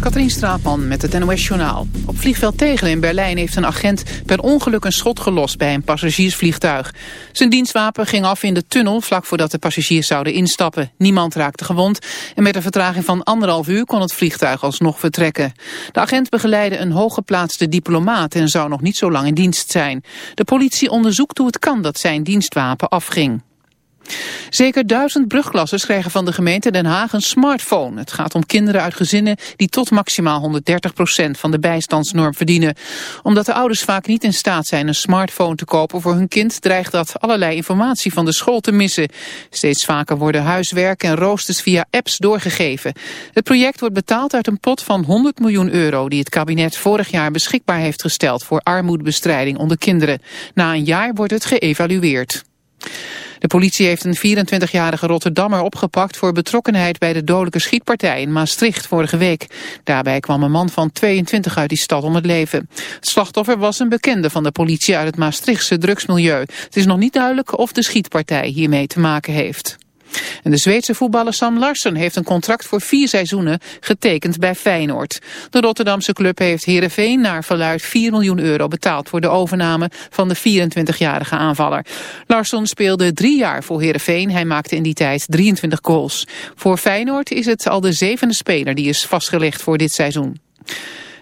Katrien Straatman met het NOS-journaal. Op vliegveld Tegelen in Berlijn heeft een agent per ongeluk een schot gelost bij een passagiersvliegtuig. Zijn dienstwapen ging af in de tunnel vlak voordat de passagiers zouden instappen. Niemand raakte gewond en met een vertraging van anderhalf uur kon het vliegtuig alsnog vertrekken. De agent begeleidde een hooggeplaatste diplomaat en zou nog niet zo lang in dienst zijn. De politie onderzoekt hoe het kan dat zijn dienstwapen afging. Zeker duizend brugklassers krijgen van de gemeente Den Haag een smartphone. Het gaat om kinderen uit gezinnen die tot maximaal 130% van de bijstandsnorm verdienen. Omdat de ouders vaak niet in staat zijn een smartphone te kopen voor hun kind, dreigt dat allerlei informatie van de school te missen. Steeds vaker worden huiswerk en roosters via apps doorgegeven. Het project wordt betaald uit een pot van 100 miljoen euro die het kabinet vorig jaar beschikbaar heeft gesteld voor armoedebestrijding onder kinderen. Na een jaar wordt het geëvalueerd. De politie heeft een 24-jarige Rotterdammer opgepakt voor betrokkenheid bij de dodelijke schietpartij in Maastricht vorige week. Daarbij kwam een man van 22 uit die stad om het leven. Het slachtoffer was een bekende van de politie uit het Maastrichtse drugsmilieu. Het is nog niet duidelijk of de schietpartij hiermee te maken heeft. En de Zweedse voetballer Sam Larsson heeft een contract voor vier seizoenen getekend bij Feyenoord. De Rotterdamse club heeft Heerenveen naar verluid 4 miljoen euro betaald voor de overname van de 24-jarige aanvaller. Larsson speelde drie jaar voor Heerenveen. Hij maakte in die tijd 23 goals. Voor Feyenoord is het al de zevende speler die is vastgelegd voor dit seizoen.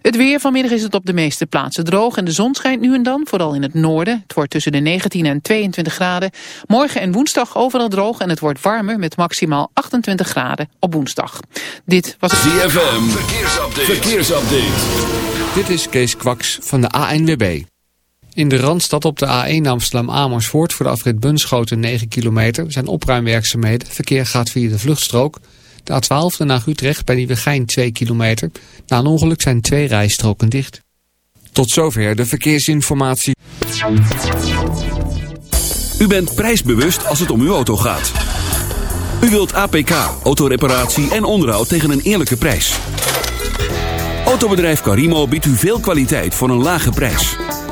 Het weer, vanmiddag is het op de meeste plaatsen droog en de zon schijnt nu en dan, vooral in het noorden. Het wordt tussen de 19 en 22 graden. Morgen en woensdag overal droog en het wordt warmer met maximaal 28 graden op woensdag. Dit was het ZFM, verkeersupdate. verkeersupdate. Dit is Kees Kwaks van de ANWB. In de Randstad op de A1 Amsterdam-Amersfoort voor de afrit Bunschoten 9 kilometer zijn opruimwerkzaamheden. Verkeer gaat via de vluchtstrook. De A12 naar Utrecht bij Nieuwegein 2 kilometer. Na een ongeluk zijn twee rijstroken dicht. Tot zover de verkeersinformatie. U bent prijsbewust als het om uw auto gaat. U wilt APK, autoreparatie en onderhoud tegen een eerlijke prijs. Autobedrijf Carimo biedt u veel kwaliteit voor een lage prijs.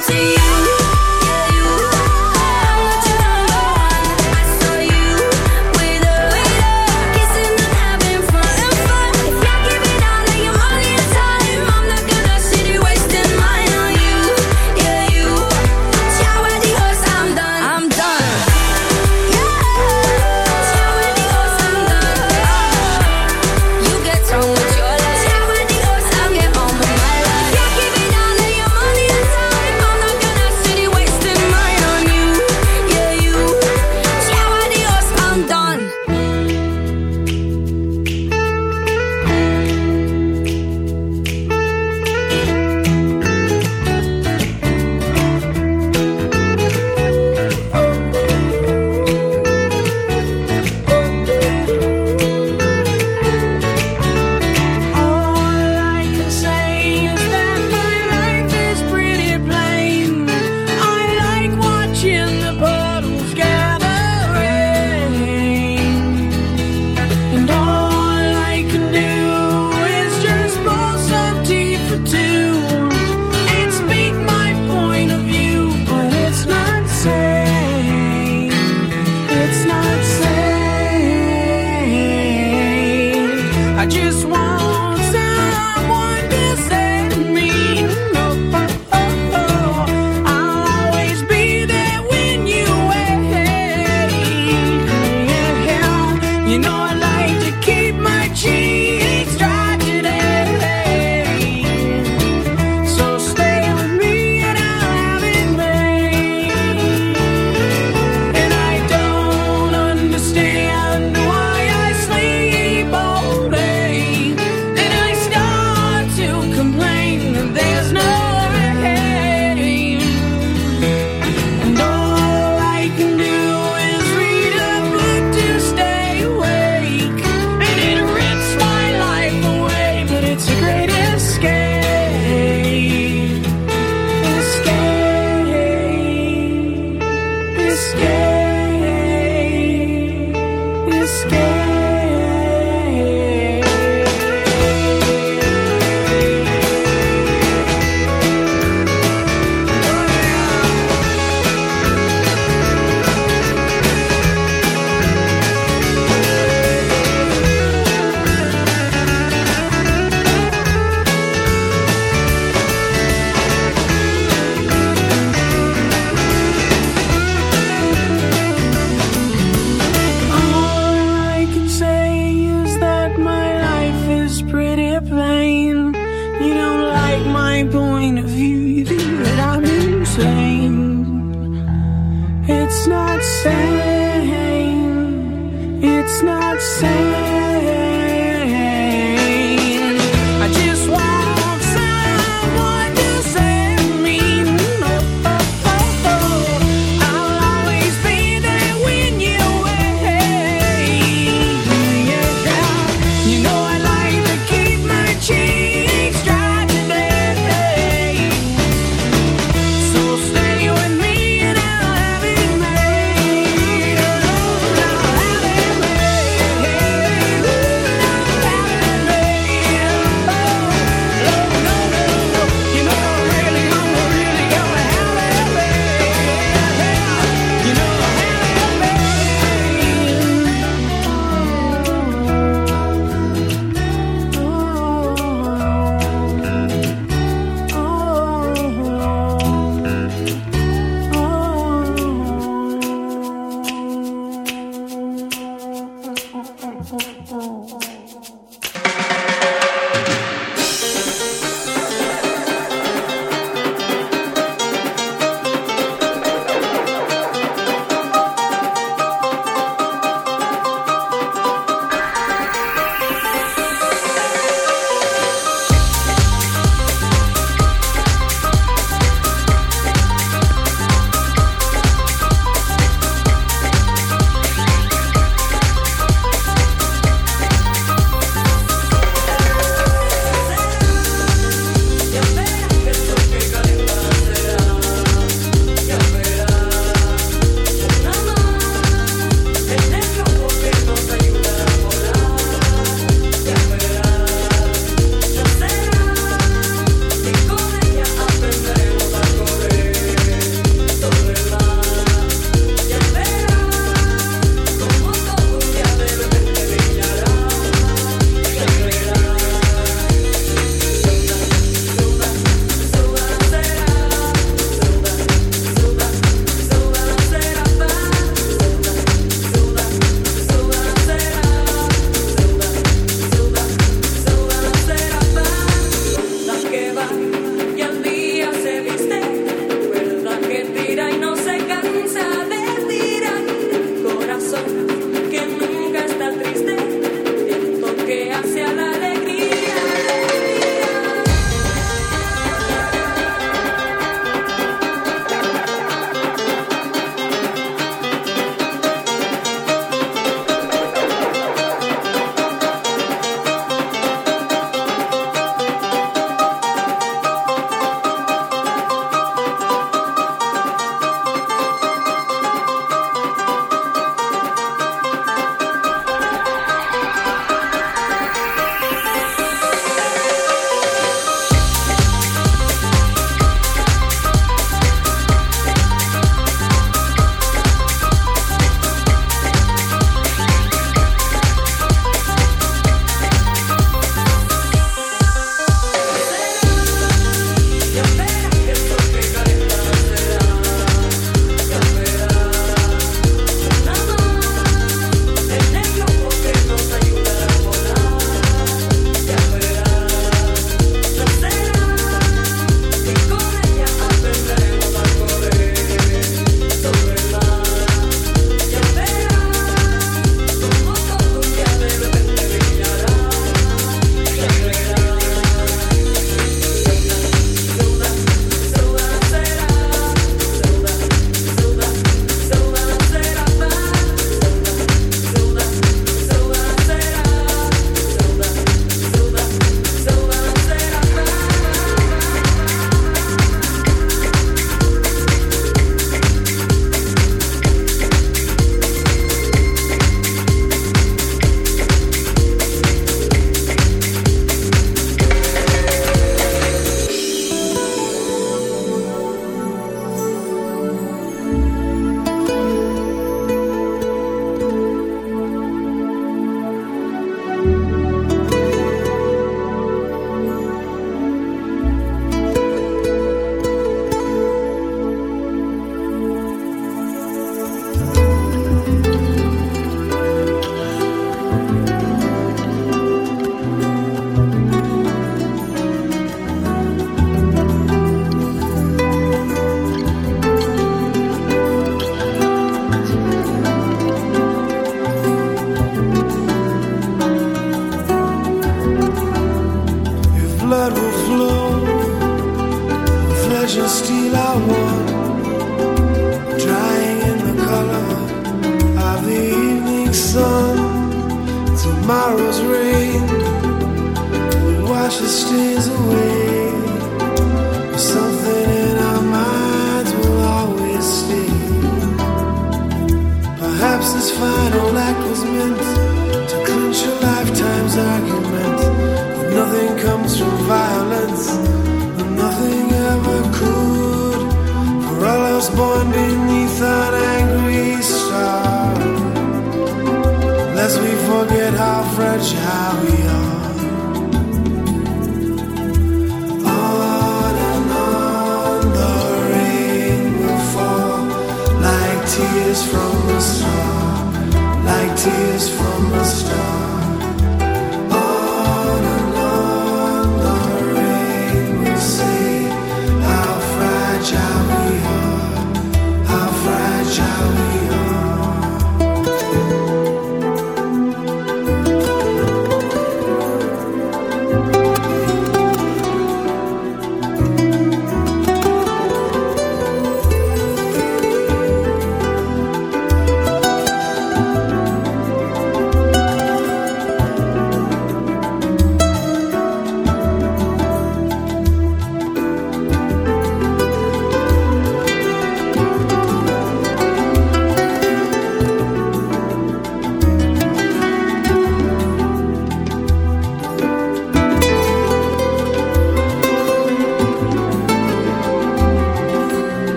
I'm you.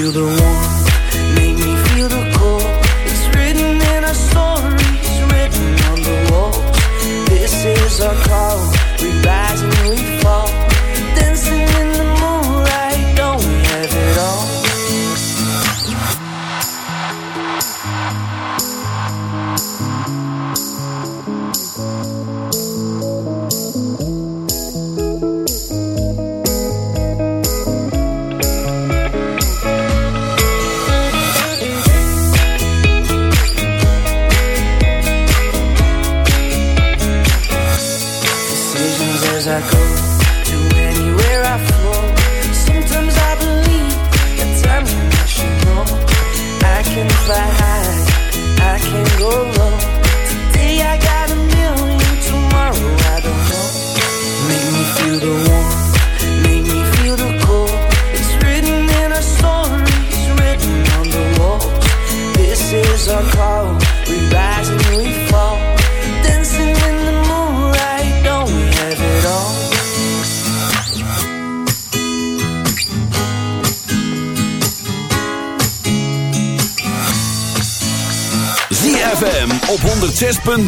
you the one.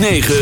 9.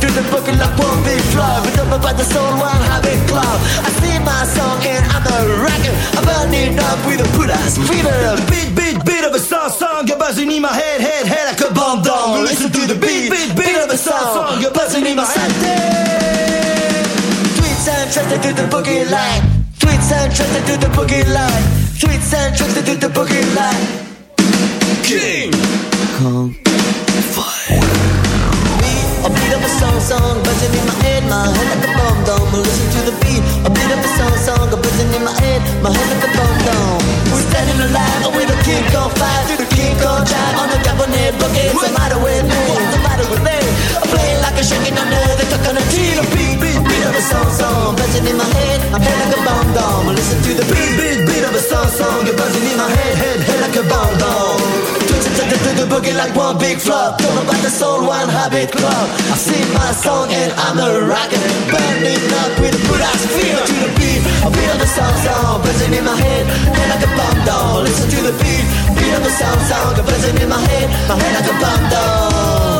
To the boogie like one big flow, rhythm about the soul, one habit club. I sing my song and I'm a rocker, I'm burning up with a put ass fever. Beat, beat, beat of a song, song, you're buzzing in my head, head, head like a bomb doll. Listen to the beat, beat, beat of a song, song, you're buzzing in my head. Tweets and tricks to the boogie line. Tweets and tricks to the boogie line. Tweets and tricks to the boogie line. King Kong a song, buzzing in my head, my head like a bomb dome. Listen to the beat, a beat of a song, song, buzzing in my head, my head like a bomb dome. We're standing alive with a king on fire, through the king on drive on the cabinet boogie. What's the matter with me? What's the matter with me? I'm playing like a shaking under the coconut tree. The beat, beat, beat of a song, song, buzzing in my head, my head like a bomb dome. Listen to the beat, beat, beat of a song, song, buzzing in my head, head, head like a bomb dome. Twitching to the, boogie like one big flop. Know about the soul, one habit club. I sing my song and I'm a rocker. Burning up with a ass feel to the beat. I feel the sound sound buzzing in my head, head like a bomb down. Listen to the beat, beat of the sound sound buzzing in my head, my head like a bomb down.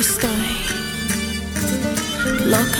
Estoy loca, enamorada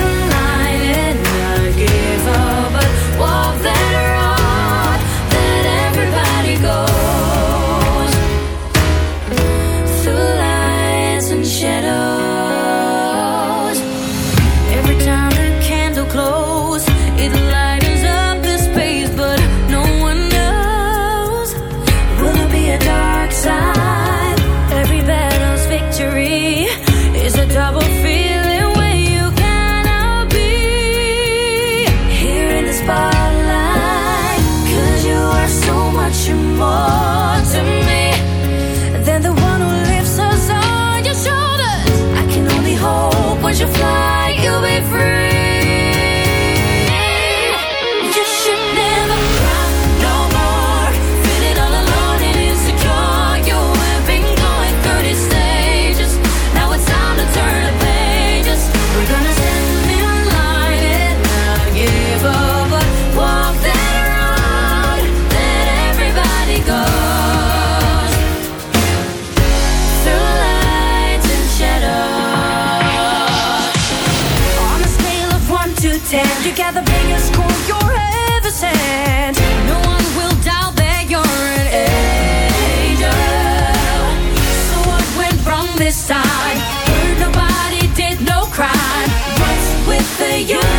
you.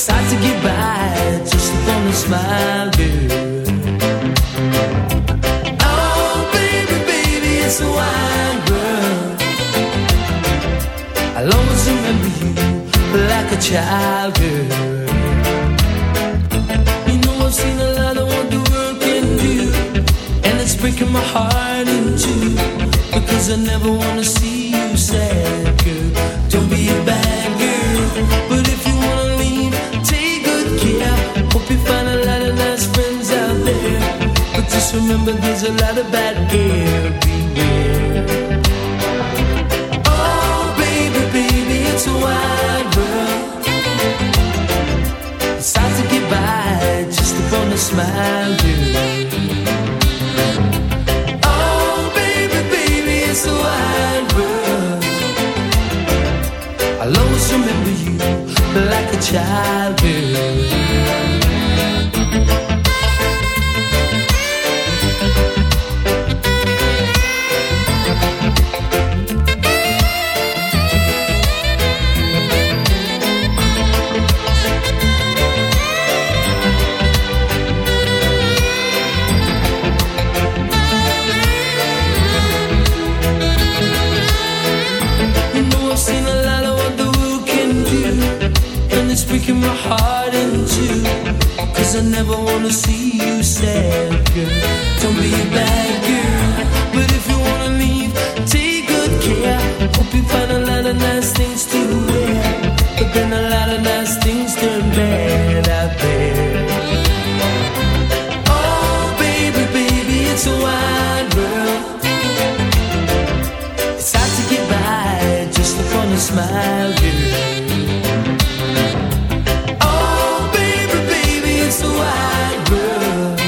It's to get by just upon a smile, girl. Oh, baby, baby, it's a wide world. I'll always remember you like a child, girl. You know I've seen a lot of what the world can do, and it's breaking my heart in two. Because I never wanna see you sad, just remember, there's a lot of bad. Beware. Oh, baby, baby, it's a wide world. It's hard to get by just upon a smile, girl. Oh, baby, baby, it's a wide world. I'll always remember you like a child, girl. Smile, girl. Oh, baby, baby, it's a wide world.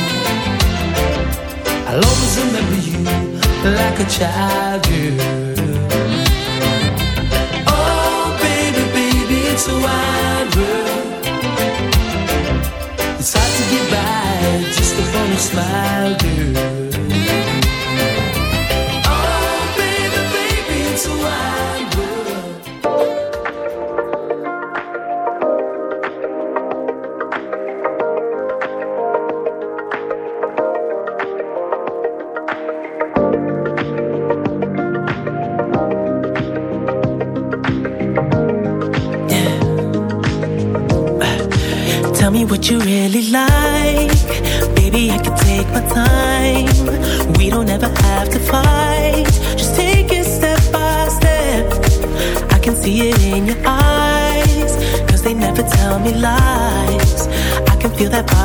I'll always remember you like a child, girl. Oh, baby, baby, it's a wide world. It's hard to get by just a smile, girl.